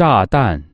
炸弹。